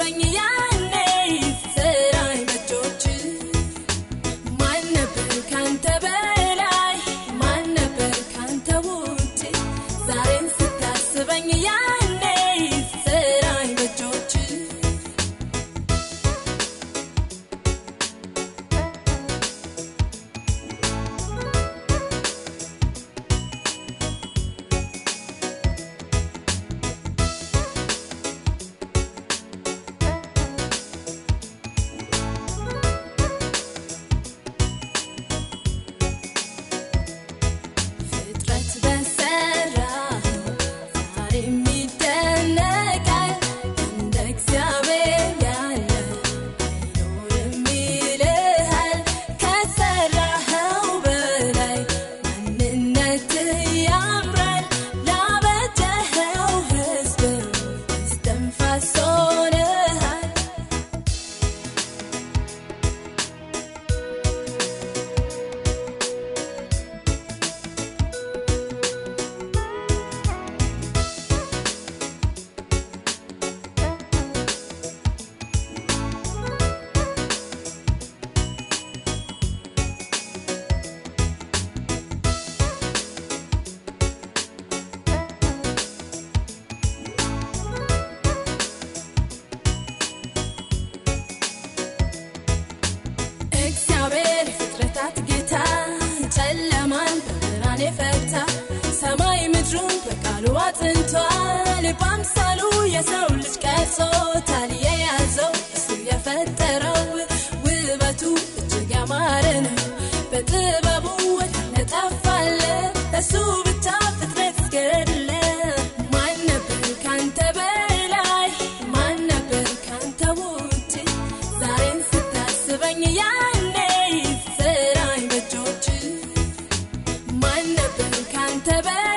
Давай не ቃሉ አጥንቷል። በአምሳሉ የሰው ልጅ ቀርጾታል። የያዘው እሱ የፈጠረው ውበቱ እጅግ ያማረ ነው። በጥበቡ ነጠፋለ እሱ ብቻ ፍጥረት ገለ ማን ነበር ካንተ በላይ? ማን ነበር ካንተ ውጭ ዛሬን ስታስበኝ ያኔ ዘራኝ በእጆች። ማን ነበር ካንተ በላይ